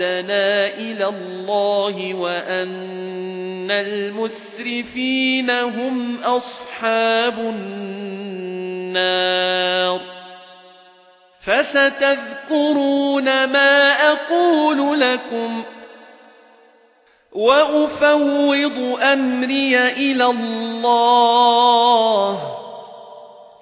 مردنا إلى الله وأن المسرفين هم أصحاب النار فستذكرون ما أقول لكم وأفوض أمري إلى الله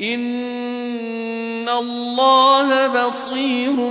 إن الله بصير